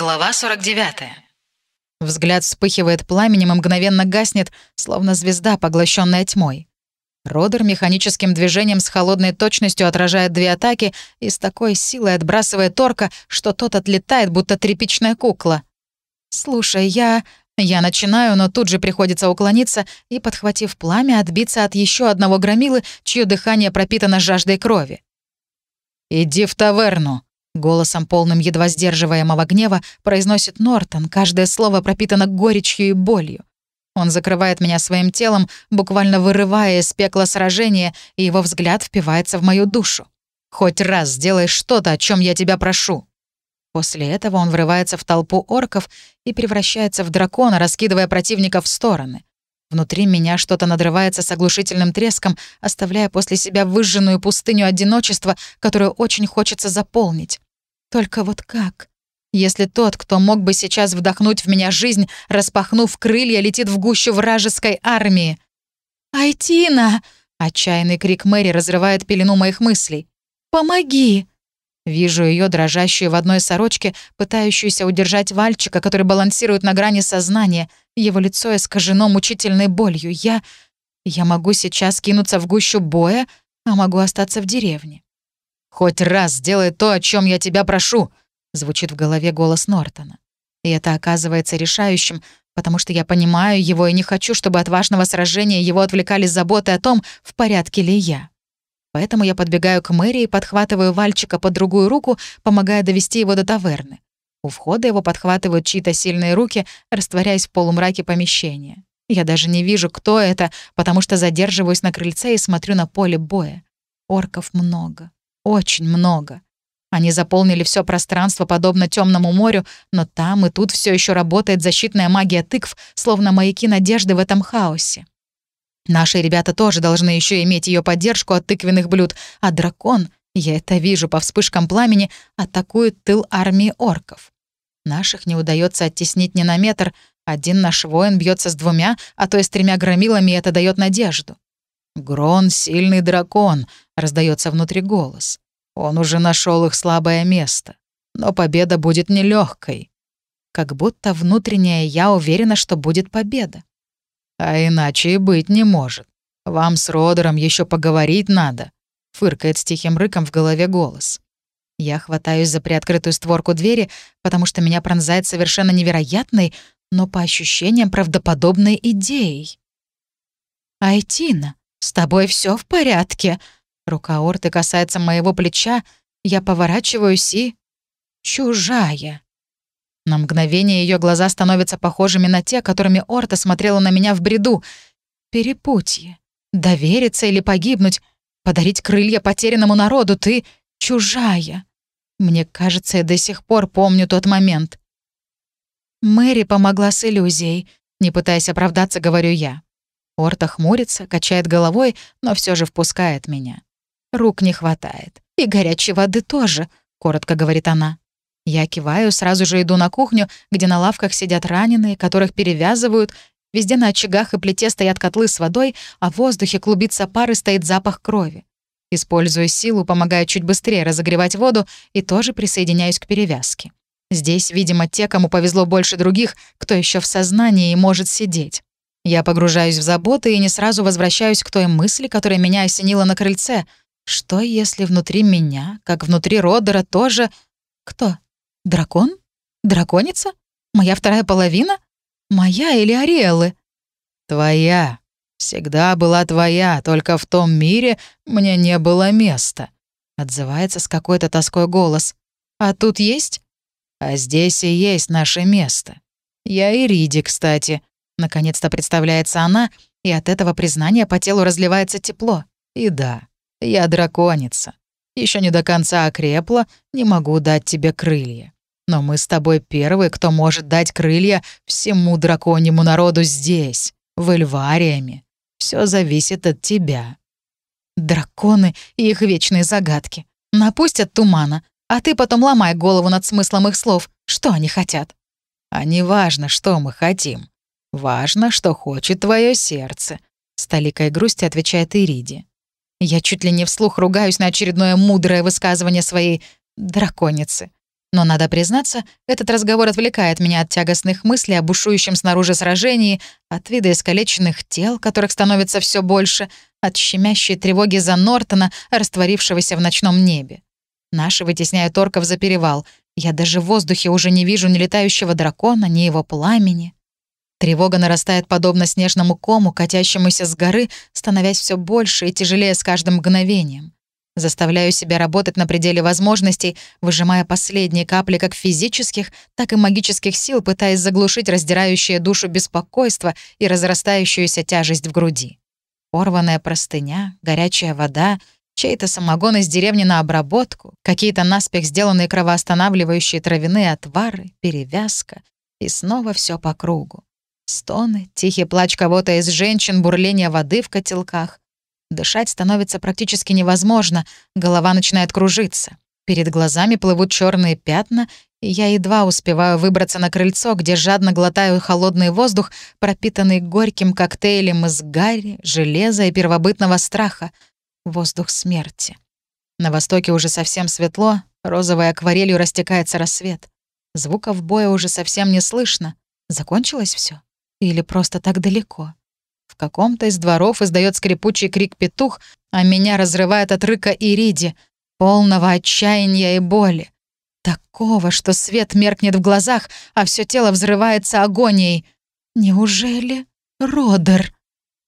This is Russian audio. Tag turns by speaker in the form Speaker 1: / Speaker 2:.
Speaker 1: Глава 49.
Speaker 2: Взгляд вспыхивает пламенем и мгновенно гаснет, словно звезда, поглощенная тьмой. Родер механическим движением с холодной точностью отражает две атаки и с такой силой отбрасывает торка, что тот отлетает, будто тряпичная кукла. «Слушай, я...» Я начинаю, но тут же приходится уклониться и, подхватив пламя, отбиться от еще одного громилы, чье дыхание пропитано жаждой крови. «Иди в таверну», — голосом полным едва сдерживаемого гнева произносит Нортон, каждое слово пропитано горечью и болью. Он закрывает меня своим телом, буквально вырывая из пекла сражения, и его взгляд впивается в мою душу. «Хоть раз сделай что-то, о чем я тебя прошу». После этого он врывается в толпу орков и превращается в дракона, раскидывая противников в стороны. Внутри меня что-то надрывается с оглушительным треском, оставляя после себя выжженную пустыню одиночества, которую очень хочется заполнить. Только вот как? Если тот, кто мог бы сейчас вдохнуть в меня жизнь, распахнув крылья, летит в гущу вражеской армии. «Айтина!» — отчаянный крик Мэри разрывает пелену моих мыслей. «Помоги!» Вижу ее дрожащую в одной сорочке, пытающуюся удержать Вальчика, который балансирует на грани сознания. Его лицо искажено мучительной болью. Я... Я могу сейчас кинуться в гущу боя, а могу остаться в деревне. «Хоть раз сделай то, о чем я тебя прошу», — звучит в голове голос Нортона. И это оказывается решающим, потому что я понимаю его и не хочу, чтобы от важного сражения его отвлекали заботы о том, в порядке ли я. Поэтому я подбегаю к Мэри и подхватываю Вальчика под другую руку, помогая довести его до таверны. У входа его подхватывают чьи-то сильные руки, растворяясь в полумраке помещения. Я даже не вижу, кто это, потому что задерживаюсь на крыльце и смотрю на поле боя. Орков много. Очень много. Они заполнили все пространство, подобно темному морю, но там и тут все еще работает защитная магия тыкв, словно маяки надежды в этом хаосе. Наши ребята тоже должны еще иметь ее поддержку от тыквенных блюд, а дракон, я это вижу по вспышкам пламени, атакует тыл армии орков. Наших не удается оттеснить ни на метр, один наш воин бьется с двумя, а то и с тремя громилами, и это дает надежду. «Грон — сильный дракон», — раздается внутри голос. «Он уже нашел их слабое место. Но победа будет нелегкой. Как будто внутренняя я уверена, что будет победа. А иначе и быть не может. Вам с Родером еще поговорить надо», — фыркает с тихим рыком в голове голос. Я хватаюсь за приоткрытую створку двери, потому что меня пронзает совершенно невероятной, но по ощущениям правдоподобной идеей. «Айтина, с тобой все в порядке?» Рука Орты касается моего плеча, я поворачиваюсь и... Чужая. На мгновение ее глаза становятся похожими на те, которыми Орта смотрела на меня в бреду. Перепутье. Довериться или погибнуть. Подарить крылья потерянному народу. Ты чужая. Мне кажется, я до сих пор помню тот момент. Мэри помогла с иллюзией. Не пытаясь оправдаться, говорю я. Орта хмурится, качает головой, но все же впускает меня. Рук не хватает. И горячей воды тоже, коротко говорит она. Я киваю, сразу же иду на кухню, где на лавках сидят раненые, которых перевязывают. Везде на очагах и плите стоят котлы с водой, а в воздухе клубится пар и стоит запах крови. Использую силу, помогая чуть быстрее разогревать воду и тоже присоединяюсь к перевязке. Здесь, видимо, те, кому повезло больше других, кто еще в сознании и может сидеть. Я погружаюсь в заботы и не сразу возвращаюсь к той мысли, которая меня осенила на крыльце. Что, если внутри меня, как внутри Родера, тоже... Кто? Дракон? Драконица? Моя вторая половина? Моя или Ариэлы?
Speaker 3: Твоя. Всегда была твоя, только в том мире мне не было места.
Speaker 2: Отзывается с какой-то тоской голос. А тут есть?
Speaker 3: А здесь и есть наше место. Я Ириди, кстати.
Speaker 2: Наконец-то представляется она, и от этого признания по телу разливается тепло.
Speaker 3: И да, я драконица. Еще не до конца окрепла, не могу дать тебе крылья. Но мы с тобой первые, кто может дать крылья всему драконьему народу здесь, в Эльвариями. Все зависит от тебя».
Speaker 2: Драконы и их вечные загадки. Напустят тумана, а ты потом ломай голову над смыслом их слов. Что они хотят?
Speaker 3: А не важно, что мы хотим. Важно, что хочет твое сердце.
Speaker 2: С толикой грусти отвечает Ириди. Я чуть ли не вслух ругаюсь на очередное мудрое высказывание своей драконицы. Но, надо признаться, этот разговор отвлекает меня от тягостных мыслей о бушующем снаружи сражении, от вида искалеченных тел, которых становится все больше, от щемящей тревоги за Нортона, растворившегося в ночном небе. Наши вытесняют орков за перевал. Я даже в воздухе уже не вижу ни летающего дракона, ни его пламени. Тревога нарастает подобно снежному кому, катящемуся с горы, становясь все больше и тяжелее с каждым мгновением. Заставляю себя работать на пределе возможностей, выжимая последние капли как физических, так и магических сил, пытаясь заглушить раздирающее душу беспокойство и разрастающуюся тяжесть в груди. Порванная простыня, горячая вода, чей-то самогон из деревни на обработку, какие-то наспех сделанные кровоостанавливающие травяные отвары, перевязка. И снова все по кругу. Стоны, тихий плач кого-то из женщин, бурление воды в котелках. Дышать становится практически невозможно, голова начинает кружиться. Перед глазами плывут черные пятна, и я едва успеваю выбраться на крыльцо, где жадно глотаю холодный воздух, пропитанный горьким коктейлем из гари, железа и первобытного страха. Воздух смерти. На востоке уже совсем светло, розовой акварелью растекается рассвет. Звуков боя уже совсем не слышно. Закончилось все? Или просто так далеко? В каком-то из дворов издает скрипучий крик петух, а меня разрывает от рыка Ириди, полного отчаяния и боли. Такого, что свет меркнет в глазах, а все тело взрывается агонией. Неужели Родер?